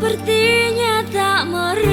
Sepertinya tak merelakan